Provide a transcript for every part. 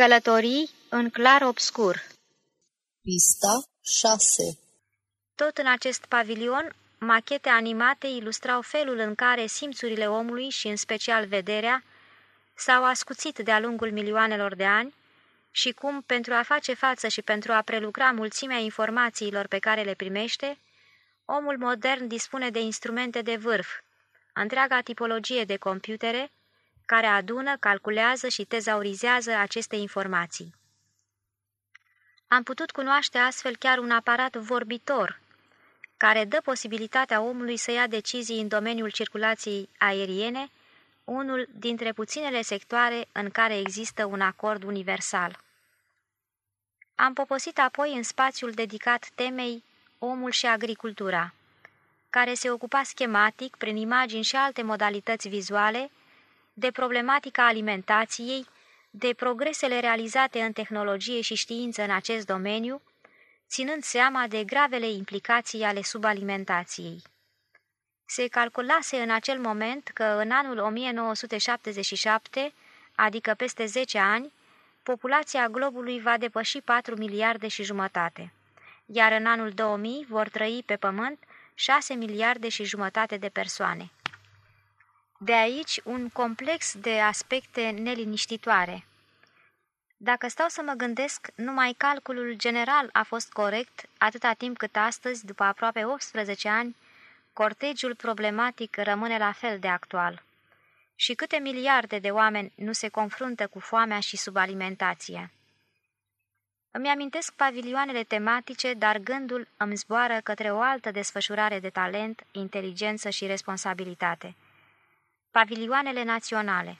Călătorii în clar obscur. Pista 6 Tot în acest pavilion, machete animate ilustrau felul în care simțurile omului și în special vederea s-au ascuțit de-a lungul milioanelor de ani și cum, pentru a face față și pentru a prelucra mulțimea informațiilor pe care le primește, omul modern dispune de instrumente de vârf, întreaga tipologie de computere, care adună, calculează și tezaurizează aceste informații. Am putut cunoaște astfel chiar un aparat vorbitor, care dă posibilitatea omului să ia decizii în domeniul circulației aeriene, unul dintre puținele sectoare în care există un acord universal. Am poposit apoi în spațiul dedicat temei Omul și agricultura, care se ocupa schematic, prin imagini și alte modalități vizuale, de problematica alimentației, de progresele realizate în tehnologie și știință în acest domeniu, ținând seama de gravele implicații ale subalimentației. Se calculase în acel moment că în anul 1977, adică peste 10 ani, populația globului va depăși 4 miliarde și jumătate, iar în anul 2000 vor trăi pe pământ 6 miliarde și jumătate de persoane. De aici un complex de aspecte neliniștitoare. Dacă stau să mă gândesc, numai calculul general a fost corect atâta timp cât astăzi, după aproape 18 ani, cortegiul problematic rămâne la fel de actual. Și câte miliarde de oameni nu se confruntă cu foamea și subalimentația? Îmi amintesc pavilioanele tematice, dar gândul îmi zboară către o altă desfășurare de talent, inteligență și responsabilitate. Pavilioanele naționale.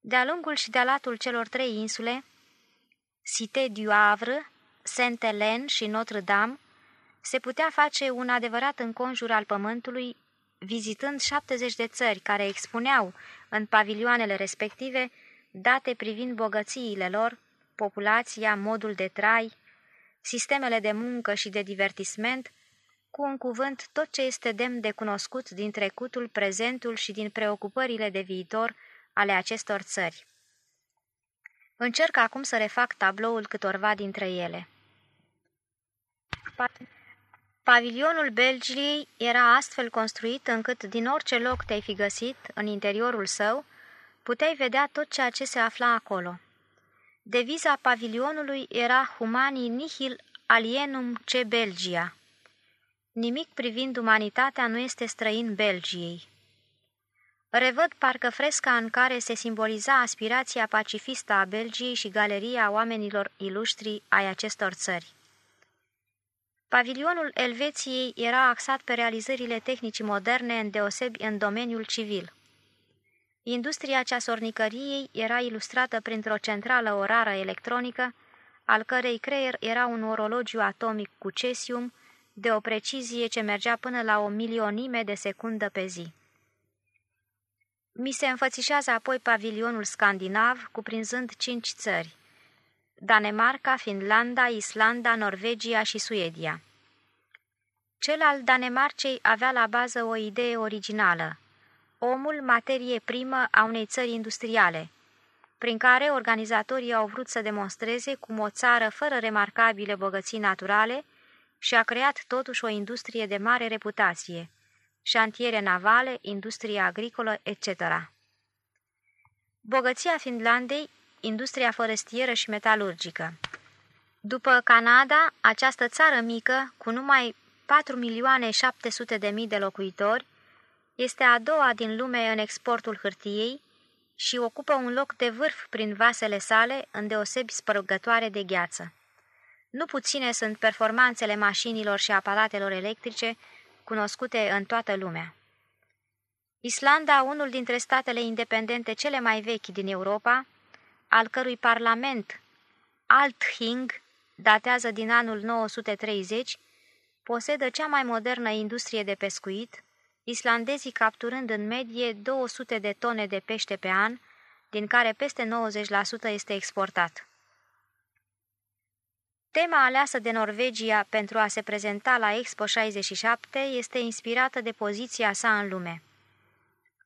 De-a lungul și de-a latul celor trei insule, Cité du Havre, Saint-Hélène și Notre-Dame, se putea face un adevărat înconjur al pământului, vizitând 70 de țări care expuneau în pavilioanele respective date privind bogățiile lor, populația, modul de trai, sistemele de muncă și de divertisment, cu un cuvânt tot ce este demn de cunoscut din trecutul, prezentul și din preocupările de viitor ale acestor țări. Încerc acum să refac tabloul câtorva dintre ele. Pavilionul Belgiei era astfel construit încât din orice loc te-ai fi găsit în interiorul său, puteai vedea tot ceea ce se afla acolo. Deviza pavilionului era Humani nihil alienum ce Belgia. Nimic privind umanitatea nu este străin Belgiei. Revăd parcă fresca în care se simboliza aspirația pacifistă a Belgiei și galeria oamenilor iluștri ai acestor țări. Pavilionul Elveției era axat pe realizările tehnicii moderne, îndeosebi în domeniul civil. Industria ceasornicăriei era ilustrată printr-o centrală orară electronică, al cărei creier era un orologiu atomic cu cesium, de o precizie ce mergea până la o milionime de secundă pe zi. Mi se înfățișează apoi pavilionul scandinav, cuprinzând cinci țări, Danemarca, Finlanda, Islanda, Norvegia și Suedia. Cel al Danemarcei avea la bază o idee originală, omul materie primă a unei țări industriale, prin care organizatorii au vrut să demonstreze cum o țară fără remarcabile bogății naturale și-a creat totuși o industrie de mare reputație, șantiere navale, industrie agricolă, etc. Bogăția Finlandei, industria forestieră și metalurgică. După Canada, această țară mică, cu numai 4 milioane 700 de mii de locuitori, este a doua din lume în exportul hârtiei și ocupă un loc de vârf prin vasele sale, îndeosebi spărgătoare de gheață. Nu puține sunt performanțele mașinilor și aparatelor electrice cunoscute în toată lumea. Islanda, unul dintre statele independente cele mai vechi din Europa, al cărui parlament, Althing, datează din anul 930, posedă cea mai modernă industrie de pescuit, islandezii capturând în medie 200 de tone de pește pe an, din care peste 90% este exportat. Tema aleasă de Norvegia pentru a se prezenta la Expo 67 este inspirată de poziția sa în lume.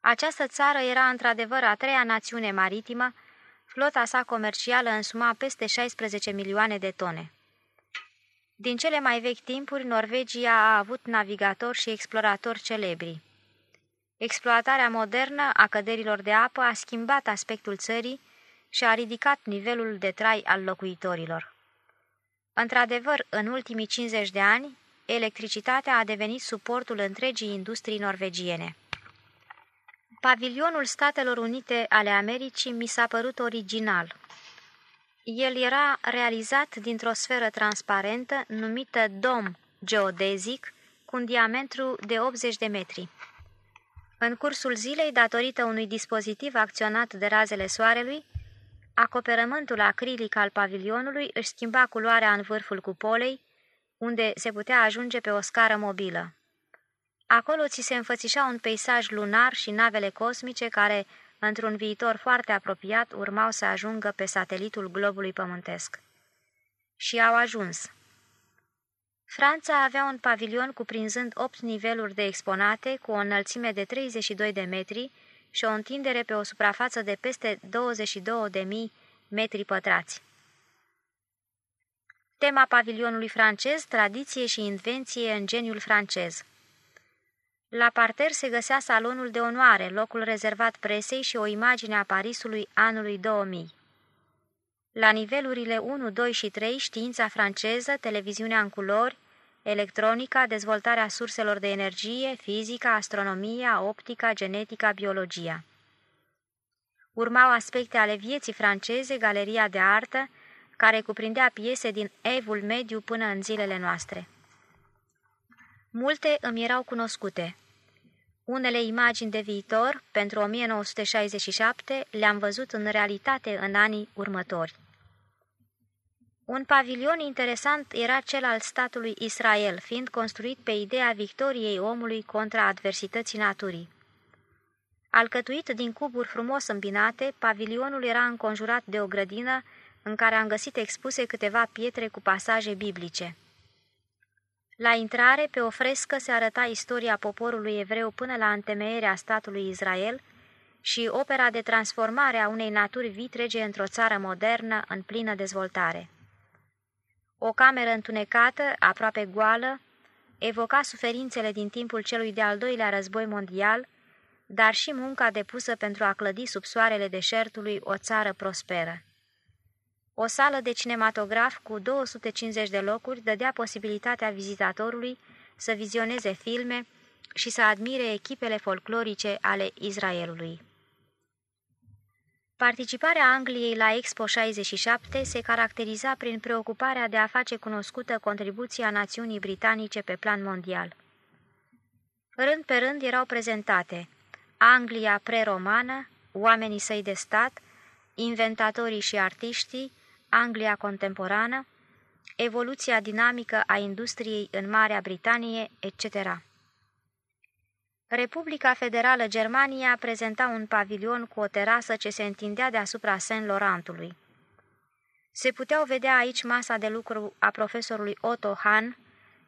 Această țară era într-adevăr a treia națiune maritimă, Flota sa comercială însuma peste 16 milioane de tone. Din cele mai vechi timpuri, Norvegia a avut navigatori și exploratori celebri. Exploatarea modernă a căderilor de apă a schimbat aspectul țării și a ridicat nivelul de trai al locuitorilor. Într-adevăr, în ultimii 50 de ani, electricitatea a devenit suportul întregii industrii norvegiene. Pavilionul Statelor Unite ale Americii mi s-a părut original. El era realizat dintr-o sferă transparentă numită dom geodezic cu un diametru de 80 de metri. În cursul zilei, datorită unui dispozitiv acționat de razele soarelui, acoperământul acrilic al pavilionului își schimba culoarea în vârful cupolei, unde se putea ajunge pe o scară mobilă. Acolo ți se înfățișa un peisaj lunar și navele cosmice care, într-un viitor foarte apropiat, urmau să ajungă pe satelitul globului pământesc. Și au ajuns. Franța avea un pavilion cuprinzând opt niveluri de exponate cu o înălțime de 32 de metri și o întindere pe o suprafață de peste 22.000 metri pătrați. Tema pavilionului francez, tradiție și invenție în geniul francez. La parter se găsea salonul de onoare, locul rezervat presei și o imagine a Parisului anului 2000. La nivelurile 1, 2 și 3, știința franceză, televiziunea în culori, electronica, dezvoltarea surselor de energie, fizica, astronomia, optica, genetica, biologia. Urmau aspecte ale vieții franceze, galeria de artă, care cuprindea piese din evul mediu până în zilele noastre. Multe îmi erau cunoscute. Unele imagini de viitor, pentru 1967, le-am văzut în realitate în anii următori. Un pavilion interesant era cel al statului Israel, fiind construit pe ideea victoriei omului contra adversității naturii. Alcătuit din cuburi frumos îmbinate, pavilionul era înconjurat de o grădină în care am găsit expuse câteva pietre cu pasaje biblice. La intrare, pe o frescă se arăta istoria poporului evreu până la întemeierea statului Israel și opera de transformare a unei naturi vitrege într-o țară modernă în plină dezvoltare. O cameră întunecată, aproape goală, evoca suferințele din timpul celui de-al doilea război mondial, dar și munca depusă pentru a clădi sub soarele deșertului o țară prosperă. O sală de cinematograf cu 250 de locuri dădea posibilitatea vizitatorului să vizioneze filme și să admire echipele folclorice ale Israelului. Participarea Angliei la Expo 67 se caracteriza prin preocuparea de a face cunoscută contribuția națiunii britanice pe plan mondial. Rând pe rând erau prezentate Anglia pre-romană, oamenii săi de stat, inventatorii și artiștii, Anglia contemporană, evoluția dinamică a industriei în Marea Britanie, etc. Republica Federală Germania prezenta un pavilion cu o terasă ce se întindea deasupra Saint-Laurentului. Se puteau vedea aici masa de lucru a profesorului Otto Hahn,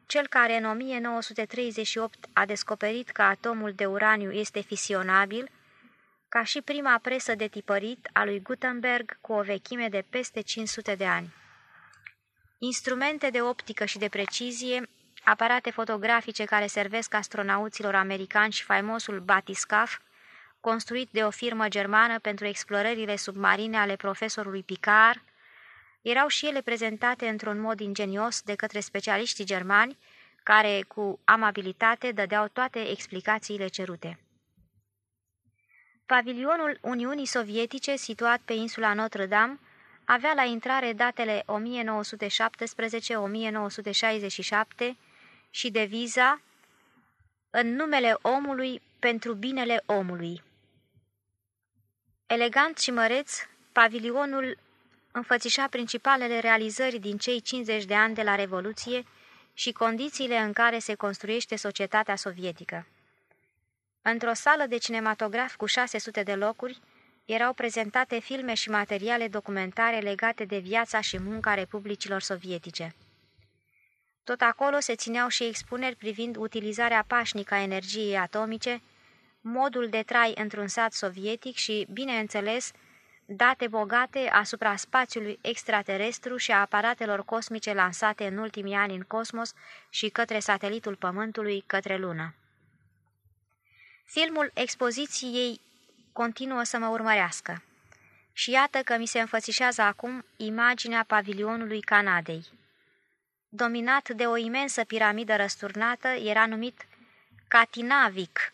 cel care în 1938 a descoperit că atomul de uraniu este fisionabil, ca și prima presă de tipărit a lui Gutenberg cu o vechime de peste 500 de ani. Instrumente de optică și de precizie aparate fotografice care servesc astronauților americani și faimosul batiscaf, construit de o firmă germană pentru explorările submarine ale profesorului Picard, erau și ele prezentate într-un mod ingenios de către specialiștii germani, care, cu amabilitate, dădeau toate explicațiile cerute. Pavilionul Uniunii Sovietice, situat pe insula Notre-Dame, avea la intrare datele 1917-1967 și deviza În numele omului pentru binele omului. Elegant și măreț, pavilionul înfățișa principalele realizări din cei 50 de ani de la Revoluție și condițiile în care se construiește societatea sovietică. Într-o sală de cinematograf cu 600 de locuri, erau prezentate filme și materiale documentare legate de viața și munca republicilor sovietice. Tot acolo se țineau și expuneri privind utilizarea pașnică a energiei atomice, modul de trai într-un sat sovietic și, bineînțeles, date bogate asupra spațiului extraterestru și a aparatelor cosmice lansate în ultimii ani în cosmos și către satelitul Pământului către lună. Filmul expoziției continuă să mă urmărească. Și iată că mi se înfățișează acum imaginea pavilionului Canadei. Dominat de o imensă piramidă răsturnată, era numit Katinavik,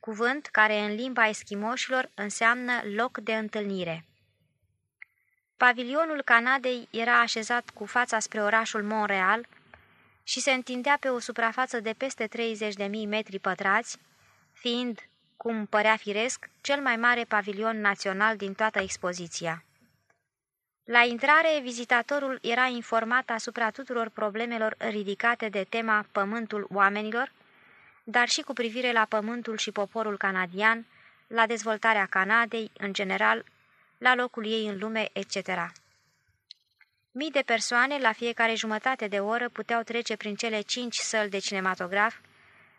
cuvânt care în limba eschimoșilor înseamnă loc de întâlnire. Pavilionul Canadei era așezat cu fața spre orașul Montreal și se întindea pe o suprafață de peste 30.000 metri pătrați, fiind, cum părea firesc, cel mai mare pavilion național din toată expoziția. La intrare, vizitatorul era informat asupra tuturor problemelor ridicate de tema Pământul oamenilor, dar și cu privire la pământul și poporul canadian, la dezvoltarea Canadei, în general, la locul ei în lume, etc. Mii de persoane, la fiecare jumătate de oră, puteau trece prin cele cinci săli de cinematograf,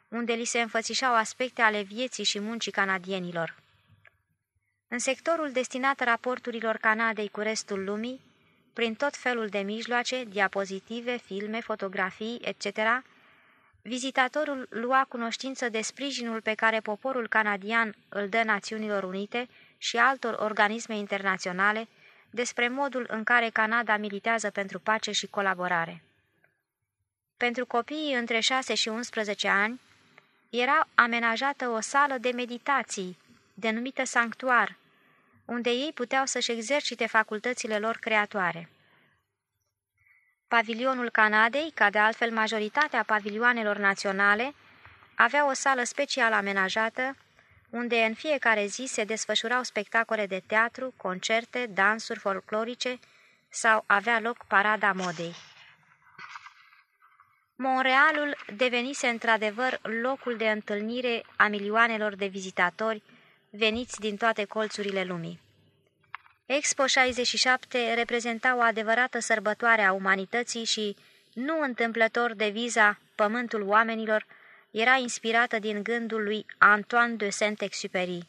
unde li se înfățișau aspecte ale vieții și muncii canadienilor. În sectorul destinat raporturilor Canadei cu restul lumii, prin tot felul de mijloace, diapozitive, filme, fotografii, etc., vizitatorul lua cunoștință de sprijinul pe care poporul canadian îl dă Națiunilor Unite și altor organisme internaționale despre modul în care Canada militează pentru pace și colaborare. Pentru copiii între 6 și 11 ani, era amenajată o sală de meditații, denumită sanctuar, unde ei puteau să-și exercite facultățile lor creatoare. Pavilionul Canadei, ca de altfel majoritatea pavilioanelor naționale, avea o sală special amenajată, unde în fiecare zi se desfășurau spectacole de teatru, concerte, dansuri folclorice sau avea loc parada modei. Montrealul devenise într-adevăr locul de întâlnire a milioanelor de vizitatori veniți din toate colțurile lumii. Expo 67 reprezenta o adevărată sărbătoare a umanității și, nu întâmplător de viza Pământul oamenilor, era inspirată din gândul lui Antoine de Saint-Exupéry.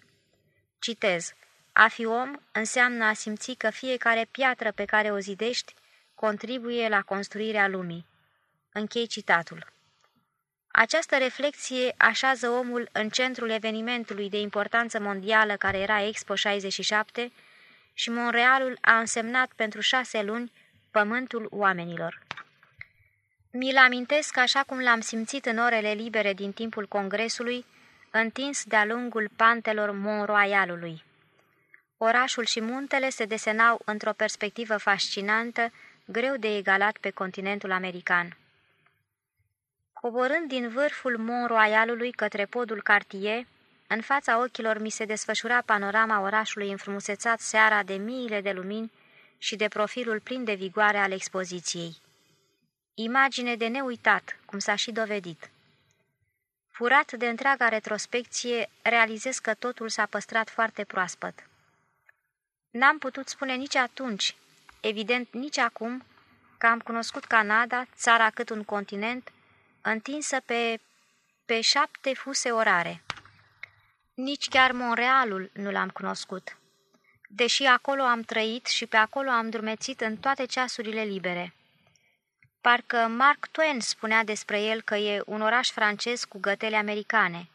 Citez, A fi om înseamnă a simți că fiecare piatră pe care o zidești contribuie la construirea lumii. Închei citatul. Această reflexie așează omul în centrul evenimentului de importanță mondială care era Expo 67 și Montrealul a însemnat pentru șase luni pământul oamenilor. Mi-l amintesc așa cum l-am simțit în orele libere din timpul congresului, întins de-a lungul pantelor Mont-Royalului. Orașul și muntele se desenau într-o perspectivă fascinantă, greu de egalat pe continentul american. Coborând din vârful Mont-Royalului către podul Cartier, în fața ochilor mi se desfășura panorama orașului înfrumusețat seara de miile de lumini și de profilul plin de vigoare al expoziției. Imagine de neuitat, cum s-a și dovedit. Furat de întreaga retrospecție, realizez că totul s-a păstrat foarte proaspăt. N-am putut spune nici atunci, evident nici acum, că am cunoscut Canada, țara cât un continent, întinsă pe, pe șapte fuse orare. Nici chiar Montrealul nu l-am cunoscut, deși acolo am trăit și pe acolo am drumețit în toate ceasurile libere. Parcă Mark Twain spunea despre el că e un oraș francez cu gătele americane.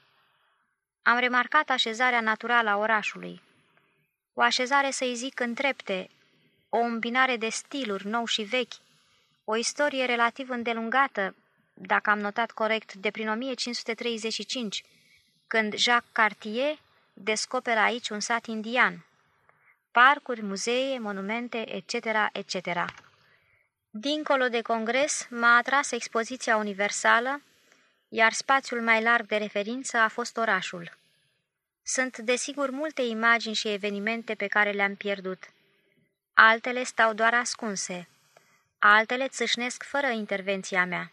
Am remarcat așezarea naturală a orașului. O așezare, să-i zic, în trepte, o îmbinare de stiluri nou și vechi, o istorie relativ îndelungată, dacă am notat corect, de prin 1535, când Jacques Cartier descoperă aici un sat indian. Parcuri, muzee, monumente, etc., etc. Dincolo de congres m-a atras expoziția universală, iar spațiul mai larg de referință a fost orașul. Sunt, desigur, multe imagini și evenimente pe care le-am pierdut. Altele stau doar ascunse, altele țâșnesc fără intervenția mea.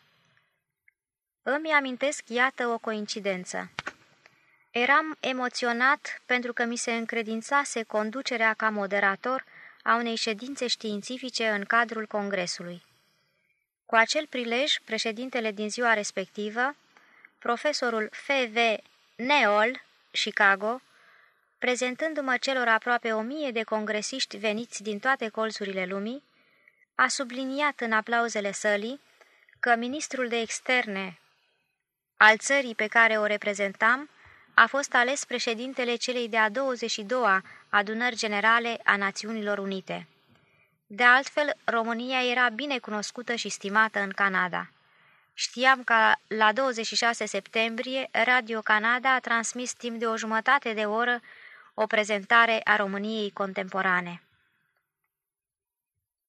Îmi amintesc, iată, o coincidență. Eram emoționat pentru că mi se încredințase conducerea ca moderator a unei ședințe științifice în cadrul Congresului. Cu acel prilej, președintele din ziua respectivă, profesorul F.V. Neol, Chicago, prezentându-mă celor aproape o mie de congresiști veniți din toate colțurile lumii, a subliniat în aplauzele sălii că ministrul de externe al țării pe care o reprezentam a fost ales președintele celei de-a 22-a adunări generale a Națiunilor Unite. De altfel, România era bine cunoscută și stimată în Canada. Știam că la 26 septembrie Radio Canada a transmis timp de o jumătate de oră o prezentare a României contemporane.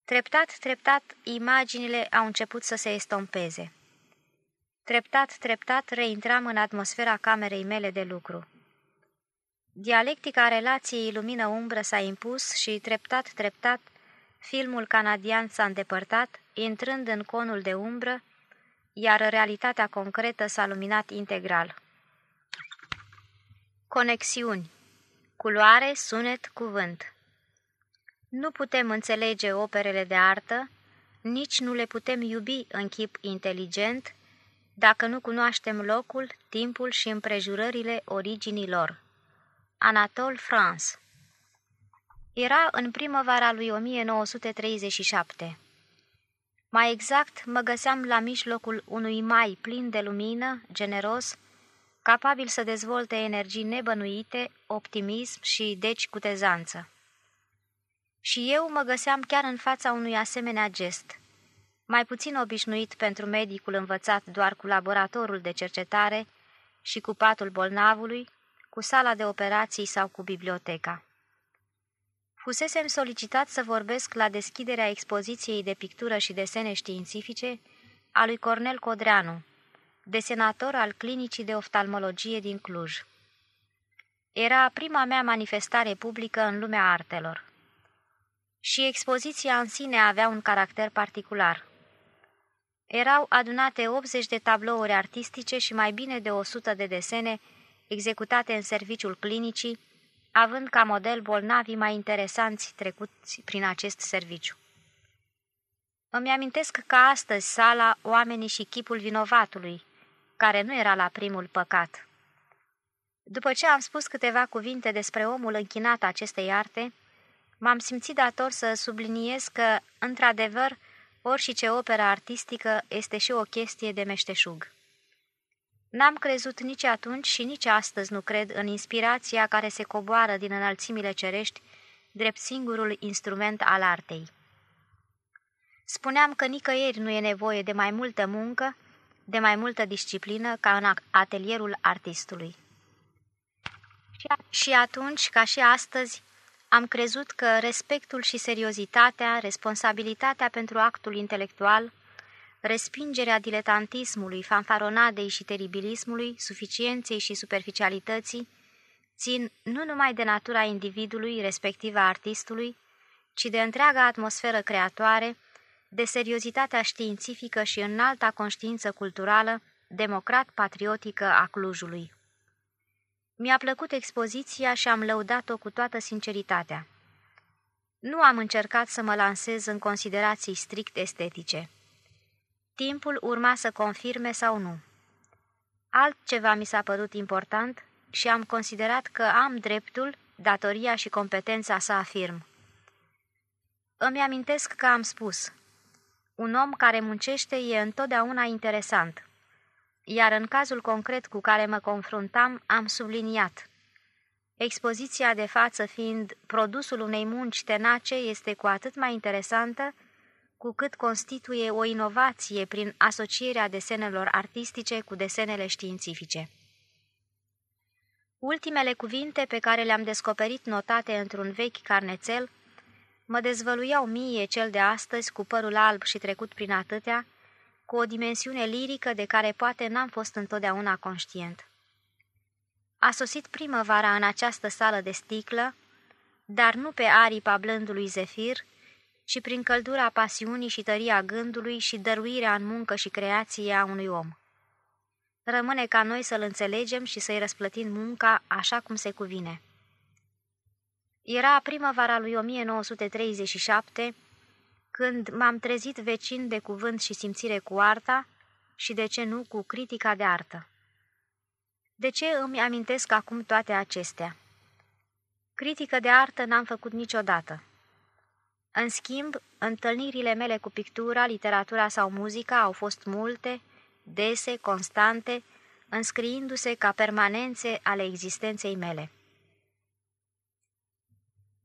Treptat, treptat, imaginile au început să se estompeze. Treptat, treptat, reintram în atmosfera camerei mele de lucru. Dialectica relației lumină-umbră s-a impus și, treptat, treptat, filmul canadian s-a îndepărtat, intrând în conul de umbră, iar realitatea concretă s-a luminat integral. Conexiuni Culoare, sunet, cuvânt Nu putem înțelege operele de artă, nici nu le putem iubi în chip inteligent, dacă nu cunoaștem locul, timpul și împrejurările originilor. Anatol France Era în primăvara lui 1937. Mai exact, mă găseam la mijlocul unui mai plin de lumină, generos, capabil să dezvolte energii nebănuite, optimism și deci cutezanță. Și eu mă găseam chiar în fața unui asemenea gest, mai puțin obișnuit pentru medicul învățat doar cu laboratorul de cercetare și cu patul bolnavului, cu sala de operații sau cu biblioteca. Fusesem solicitat să vorbesc la deschiderea expoziției de pictură și desene științifice a lui Cornel Codreanu, desenator al Clinicii de Oftalmologie din Cluj. Era prima mea manifestare publică în lumea artelor. Și expoziția în sine avea un caracter particular. Erau adunate 80 de tablouri artistice și mai bine de 100 de desene executate în serviciul clinicii, având ca model bolnavii mai interesanți trecuți prin acest serviciu. Îmi amintesc că astăzi sala, oamenii și chipul vinovatului, care nu era la primul păcat. După ce am spus câteva cuvinte despre omul închinat acestei arte, m-am simțit dator să subliniez că, într-adevăr, și ce opera artistică este și o chestie de meșteșug. N-am crezut nici atunci și nici astăzi nu cred în inspirația care se coboară din înălțimile cerești, drept singurul instrument al artei. Spuneam că nicăieri nu e nevoie de mai multă muncă, de mai multă disciplină ca în atelierul artistului. Și atunci, ca și astăzi, am crezut că respectul și seriozitatea, responsabilitatea pentru actul intelectual, respingerea diletantismului, fanfaronadei și teribilismului, suficienței și superficialității, țin nu numai de natura individului, respectiv a artistului, ci de întreaga atmosferă creatoare, de seriozitatea științifică și înalta conștiință culturală, democrat-patriotică a Clujului. Mi-a plăcut expoziția și am lăudat-o cu toată sinceritatea. Nu am încercat să mă lansez în considerații strict estetice. Timpul urma să confirme sau nu. Altceva mi s-a părut important și am considerat că am dreptul, datoria și competența să afirm. Îmi amintesc că am spus, un om care muncește e întotdeauna interesant iar în cazul concret cu care mă confruntam, am subliniat. Expoziția de față fiind produsul unei munci tenace este cu atât mai interesantă, cu cât constituie o inovație prin asocierea desenelor artistice cu desenele științifice. Ultimele cuvinte pe care le-am descoperit notate într-un vechi carnețel mă dezvăluiau mie cel de astăzi cu părul alb și trecut prin atâtea, cu o dimensiune lirică de care poate n-am fost întotdeauna conștient. A sosit primăvara în această sală de sticlă, dar nu pe aripa blândului zefir, ci prin căldura pasiunii și tăria gândului și dăruirea în muncă și creație a unui om. Rămâne ca noi să-l înțelegem și să-i răsplătim munca așa cum se cuvine. Era primăvara lui 1937, când m-am trezit vecin de cuvânt și simțire cu arta și, de ce nu, cu critica de artă. De ce îmi amintesc acum toate acestea? Critică de artă n-am făcut niciodată. În schimb, întâlnirile mele cu pictura, literatura sau muzica au fost multe, dese, constante, înscriindu-se ca permanențe ale existenței mele.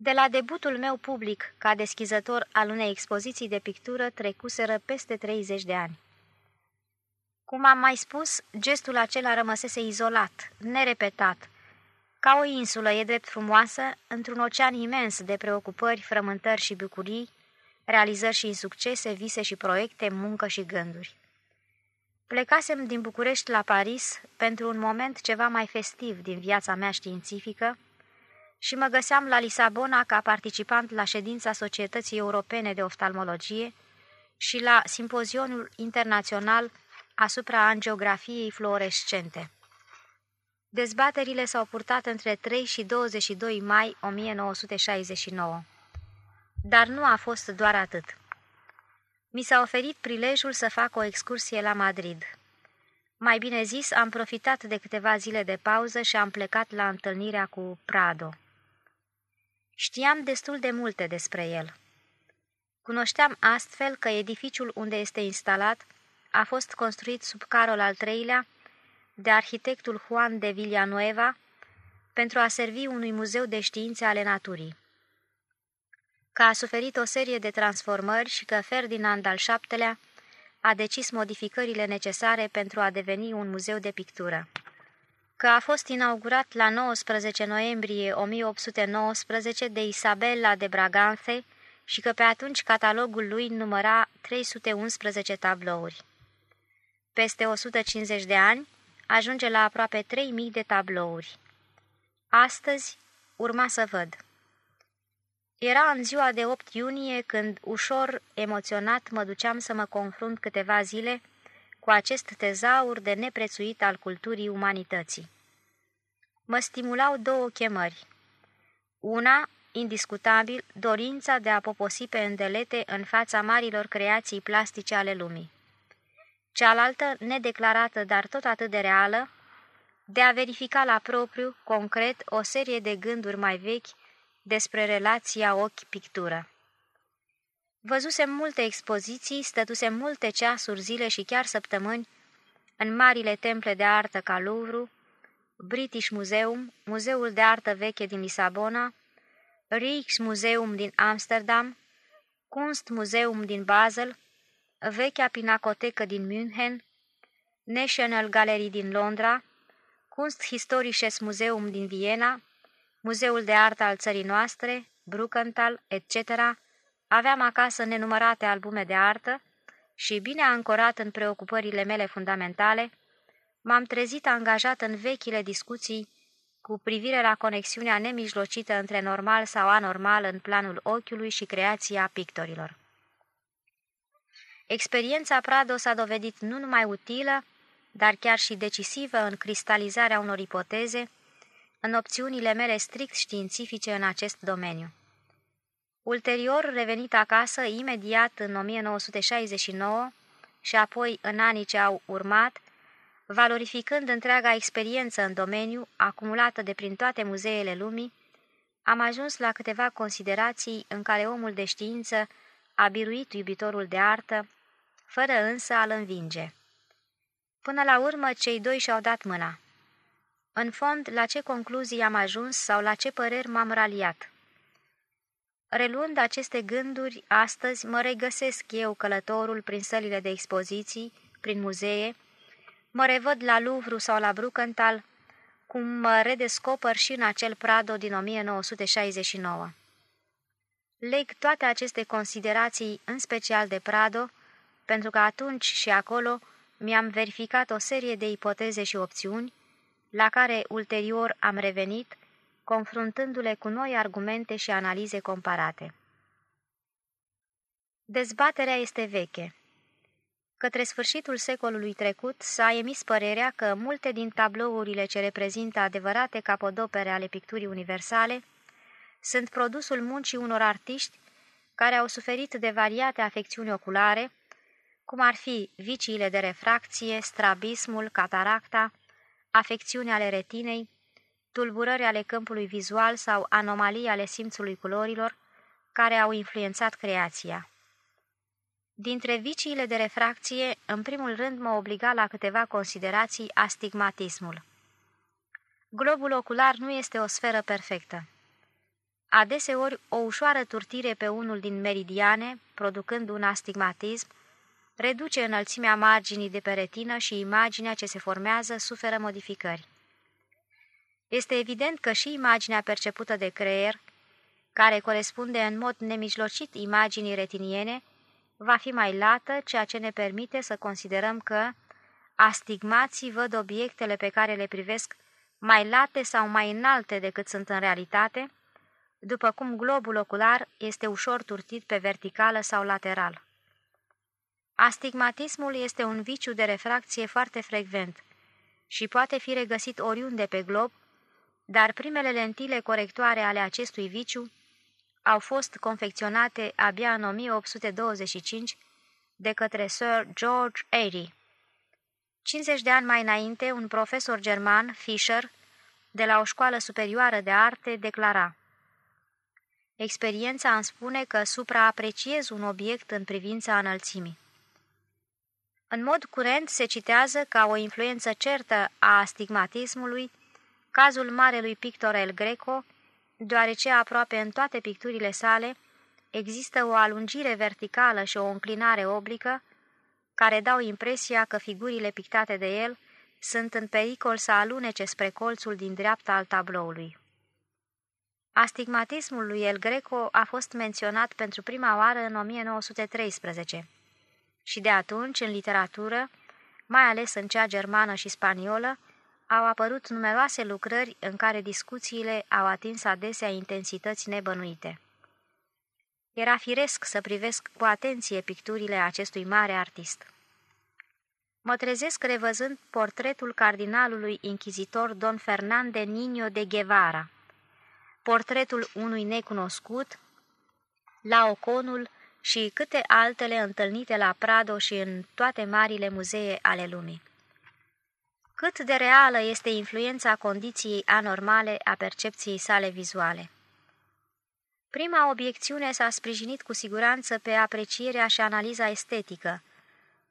De la debutul meu public ca deschizător al unei expoziții de pictură trecuseră peste 30 de ani. Cum am mai spus, gestul acela rămăsese izolat, nerepetat, ca o insulă e drept frumoasă, într-un ocean imens de preocupări, frământări și bucurii, realizări și succese, vise și proiecte, muncă și gânduri. Plecasem din București la Paris pentru un moment ceva mai festiv din viața mea științifică și mă găseam la Lisabona ca participant la ședința Societății Europene de Oftalmologie și la simpozionul internațional asupra angiografiei fluorescente. Dezbaterile s-au purtat între 3 și 22 mai 1969. Dar nu a fost doar atât. Mi s-a oferit prilejul să fac o excursie la Madrid. Mai bine zis, am profitat de câteva zile de pauză și am plecat la întâlnirea cu Prado. Știam destul de multe despre el. Cunoșteam astfel că edificiul unde este instalat a fost construit sub Carol al III-lea de arhitectul Juan de Villanueva pentru a servi unui muzeu de științe ale naturii. Că a suferit o serie de transformări și că Ferdinand al VII-lea a decis modificările necesare pentru a deveni un muzeu de pictură. Că a fost inaugurat la 19 noiembrie 1819 de Isabella de Braganthe și că pe atunci catalogul lui număra 311 tablouri. Peste 150 de ani, ajunge la aproape 3000 de tablouri. Astăzi urma să văd. Era în ziua de 8 iunie când, ușor emoționat, mă duceam să mă confrunt câteva zile cu acest tezaur de neprețuit al culturii umanității. Mă stimulau două chemări. Una, indiscutabil, dorința de a poposi pe îndelete în fața marilor creații plastice ale lumii cealaltă, nedeclarată, dar tot atât de reală, de a verifica la propriu, concret, o serie de gânduri mai vechi despre relația ochi-pictură. Văzusem multe expoziții, stătusem multe ceasuri, zile și chiar săptămâni în marile temple de artă ca Louvre, British Museum, Muzeul de Artă Veche din Lisabona, Rijksmuseum din Amsterdam, Kunstmuseum din Basel, vechea pinacotecă din München, National Gallery din Londra, Kunsthistorisches Museum din Viena, Muzeul de Artă al țării noastre, Bruckenthal, etc., aveam acasă nenumărate albume de artă și, bine ancorat în preocupările mele fundamentale, m-am trezit angajat în vechile discuții cu privire la conexiunea nemijlocită între normal sau anormal în planul ochiului și creația pictorilor. Experiența Prado s-a dovedit nu numai utilă, dar chiar și decisivă în cristalizarea unor ipoteze, în opțiunile mele strict științifice în acest domeniu. Ulterior, revenit acasă, imediat în 1969 și apoi în anii ce au urmat, valorificând întreaga experiență în domeniu, acumulată de prin toate muzeele lumii, am ajuns la câteva considerații în care omul de știință a biruit iubitorul de artă, fără însă a-l învinge. Până la urmă, cei doi și-au dat mâna. În fond, la ce concluzii am ajuns sau la ce păreri m-am raliat? Reluând aceste gânduri, astăzi mă regăsesc eu, călătorul, prin sălile de expoziții, prin muzee, mă revăd la Louvre sau la Bruckenthal, cum mă redescoper și în acel Prado din 1969. Leg toate aceste considerații, în special de Prado, pentru că atunci și acolo mi-am verificat o serie de ipoteze și opțiuni, la care ulterior am revenit, confruntându-le cu noi argumente și analize comparate. Dezbaterea este veche. Către sfârșitul secolului trecut s-a emis părerea că multe din tablourile ce reprezintă adevărate capodopere ale picturii universale sunt produsul muncii unor artiști care au suferit de variate afecțiuni oculare, cum ar fi viciile de refracție, strabismul, cataracta, afecțiuni ale retinei, tulburări ale câmpului vizual sau anomalii ale simțului culorilor care au influențat creația. Dintre viciile de refracție, în primul rând mă obliga la câteva considerații astigmatismul. Globul ocular nu este o sferă perfectă. Adeseori, o ușoară turtire pe unul din meridiane, producând un astigmatism, reduce înălțimea marginii de pe retină și imaginea ce se formează suferă modificări. Este evident că și imaginea percepută de creier, care corespunde în mod nemijlocit imaginii retiniene, va fi mai lată, ceea ce ne permite să considerăm că astigmații văd obiectele pe care le privesc mai late sau mai înalte decât sunt în realitate, după cum globul ocular este ușor turtit pe verticală sau lateral. Astigmatismul este un viciu de refracție foarte frecvent și poate fi regăsit oriunde pe glob, dar primele lentile corectoare ale acestui viciu au fost confecționate abia în 1825 de către Sir George Airy. 50 de ani mai înainte, un profesor german, Fischer, de la o școală superioară de arte, declara Experiența îmi spune că supraapreciez un obiect în privința înălțimii. În mod curent se citează ca o influență certă a astigmatismului cazul marelui pictor El Greco, deoarece aproape în toate picturile sale există o alungire verticală și o înclinare oblică, care dau impresia că figurile pictate de el sunt în pericol să alunece spre colțul din dreapta al tabloului. Astigmatismul lui El Greco a fost menționat pentru prima oară în 1913 și de atunci, în literatură, mai ales în cea germană și spaniolă, au apărut numeroase lucrări în care discuțiile au atins adesea intensități nebănuite. Era firesc să privesc cu atenție picturile acestui mare artist. Mă trezesc revăzând portretul cardinalului inchizitor Don Fernande Niño de Guevara, portretul unui necunoscut, la Oconul și câte altele întâlnite la Prado și în toate marile muzee ale lumii. Cât de reală este influența condiției anormale a percepției sale vizuale? Prima obiecțiune s-a sprijinit cu siguranță pe aprecierea și analiza estetică,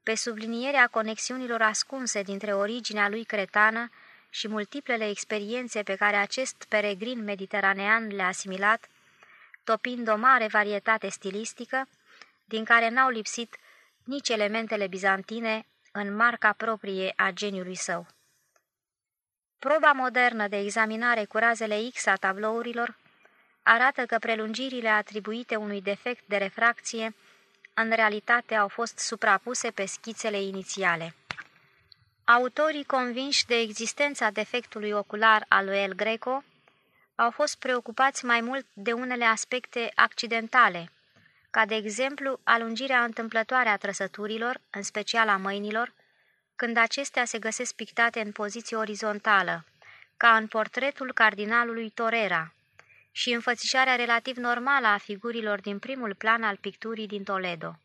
pe sublinierea conexiunilor ascunse dintre originea lui cretană și multiplele experiențe pe care acest peregrin mediteranean le-a asimilat, topind o mare varietate stilistică, din care n-au lipsit nici elementele bizantine în marca proprie a geniului său. Proba modernă de examinare cu razele X a tablourilor arată că prelungirile atribuite unui defect de refracție în realitate au fost suprapuse pe schițele inițiale. Autorii convinși de existența defectului ocular al lui El Greco au fost preocupați mai mult de unele aspecte accidentale, ca de exemplu alungirea întâmplătoare a trăsăturilor, în special a mâinilor, când acestea se găsesc pictate în poziție orizontală, ca în portretul cardinalului Torera, și înfățișarea relativ normală a figurilor din primul plan al picturii din Toledo.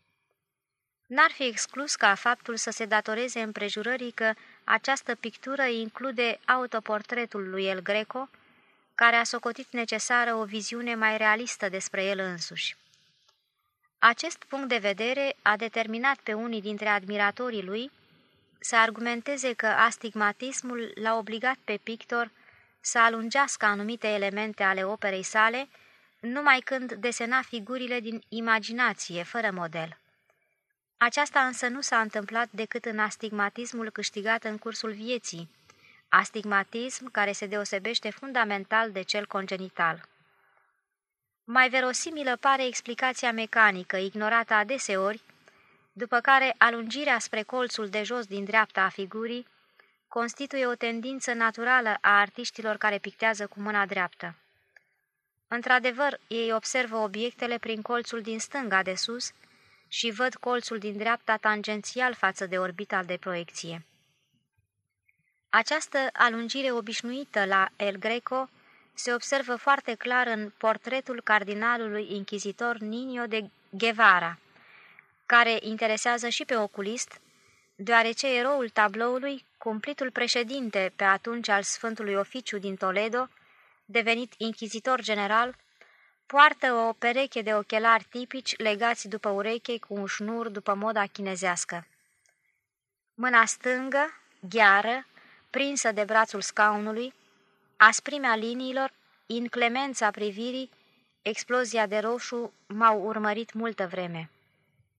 N-ar fi exclus ca faptul să se datoreze împrejurării că această pictură include autoportretul lui El Greco, care a socotit necesară o viziune mai realistă despre el însuși. Acest punct de vedere a determinat pe unii dintre admiratorii lui să argumenteze că astigmatismul l-a obligat pe pictor să alungească anumite elemente ale operei sale, numai când desena figurile din imaginație, fără model. Aceasta însă nu s-a întâmplat decât în astigmatismul câștigat în cursul vieții, astigmatism care se deosebește fundamental de cel congenital. Mai verosimilă pare explicația mecanică, ignorată adeseori, după care alungirea spre colțul de jos din dreapta a figurii constituie o tendință naturală a artiștilor care pictează cu mâna dreaptă. Într-adevăr, ei observă obiectele prin colțul din stânga de sus și văd colțul din dreapta tangențial față de orbita de proiecție. Această alungire obișnuită la El Greco se observă foarte clar în portretul cardinalului inchizitor Nino de Guevara, care interesează și pe oculist, deoarece eroul tabloului, cumplitul președinte pe atunci al Sfântului Oficiu din Toledo, devenit inchizitor general, poartă o pereche de ochelari tipici legați după ureche cu un șnur după moda chinezească. Mâna stângă, gheară, prinsă de brațul scaunului, asprimea liniilor, inclemența privirii, explozia de roșu m-au urmărit multă vreme.